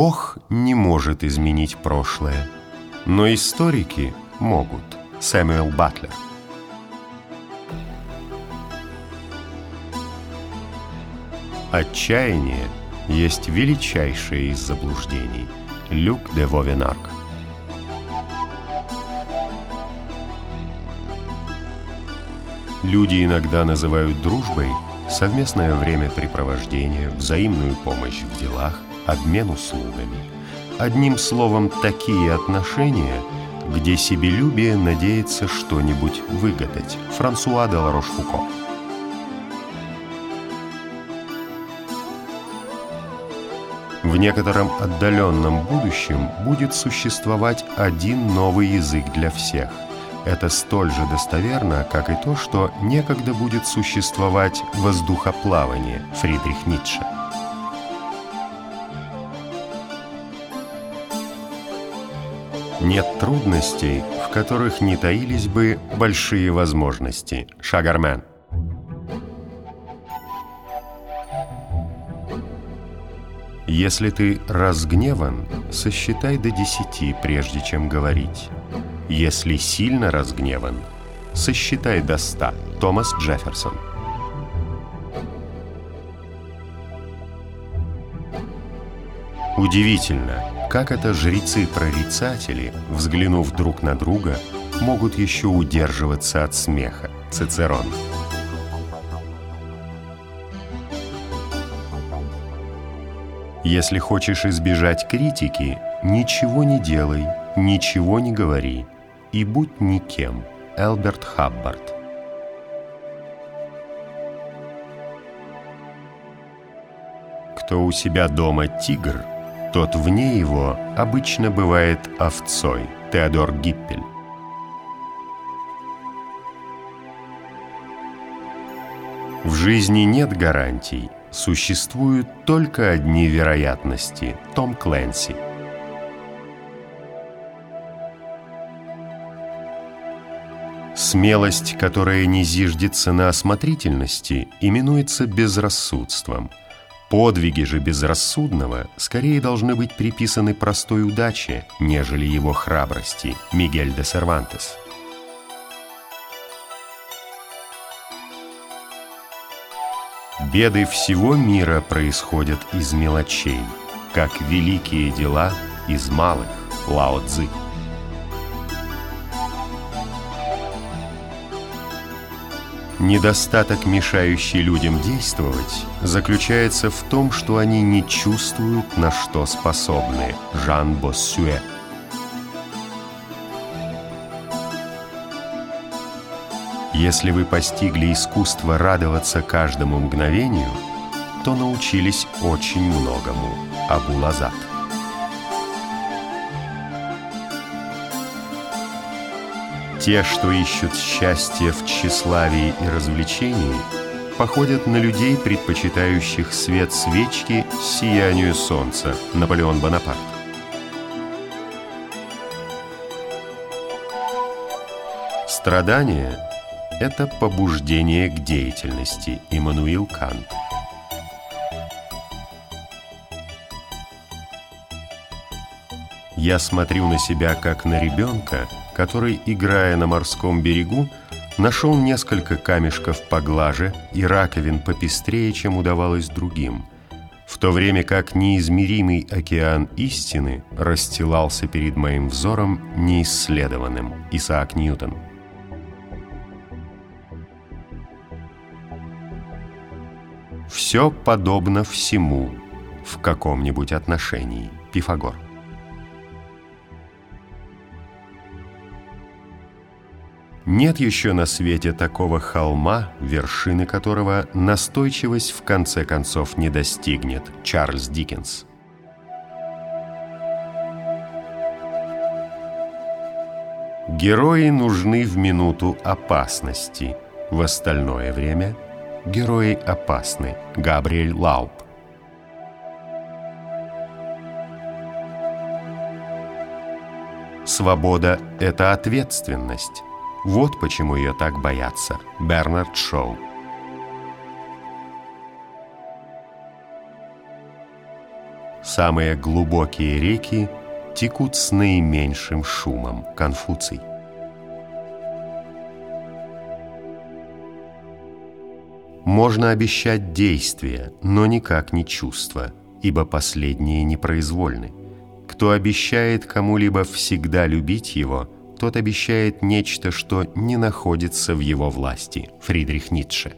Бог не может изменить прошлое, но историки могут. Сэмюэл Батлер. Отчаяние есть величайшее из заблуждений. Люк де Вовенарк. Люди иногда называют дружбой совместное времяпрепровождение, взаимную помощь в делах, обмен услугами. Одним словом, такие отношения, где себелюбие надеется что-нибудь выгадать. Франсуа де Ларош-Фуко. В некотором отдаленном будущем будет существовать один новый язык для всех. Это столь же достоверно, как и то, что некогда будет существовать воздухоплавание Фридрих Ницше. Нет трудностей, в которых не таились бы большие возможности. Шагармен. Если ты разгневан, сосчитай до десяти, прежде чем говорить. Если сильно разгневан, сосчитай до ста. Томас Джефферсон. Удивительно, как это жрецы-прорицатели, взглянув друг на друга, могут еще удерживаться от смеха. Цицерон. Если хочешь избежать критики, ничего не делай, ничего не говори и будь никем. Элберт Хаббард. Кто у себя дома тигр, тот вне его обычно бывает овцой. Теодор Гиппель. В жизни нет гарантий, существуют только одни вероятности. Том Клэнси. Смелость, которая не зиждется на осмотрительности, именуется безрассудством. Подвиги же безрассудного скорее должны быть приписаны простой удаче, нежели его храбрости. Мигель де Сервантес. Беды всего мира происходят из мелочей, как великие дела из малых Лао Цзы. Недостаток, мешающий людям действовать, заключается в том, что они не чувствуют, на что способны. Жан Боссюэ. Если вы постигли искусство радоваться каждому мгновению, то научились очень многому. Абу Те, что ищут счастье в тщеславии и развлечении, походят на людей, предпочитающих свет свечки сиянию солнца. Наполеон Бонапарт. Страдание – это побуждение к деятельности. Иммануил Кант. Я смотрю на себя как на ребенка, который, играя на морском берегу, нашел несколько камешков поглаже и раковин попестрее, чем удавалось другим, в то время как неизмеримый океан истины расстилался перед моим взором неисследованным. Исаак Ньютон. Все подобно всему в каком-нибудь отношении. Пифагор. Нет еще на свете такого холма, вершины которого настойчивость в конце концов не достигнет. Чарльз Диккенс. Герои нужны в минуту опасности. В остальное время герои опасны. Габриэль Лауб. Свобода – это ответственность. Вот почему ее так боятся. Бернард Шоу. самые глубокие реки текут с наименьшим шумом. Конфуций. Можно обещать действия, но никак не чувства, ибо последние непроизвольны. Кто обещает кому-либо всегда любить его, тот обещает нечто, что не находится в его власти. Фридрих Ницше.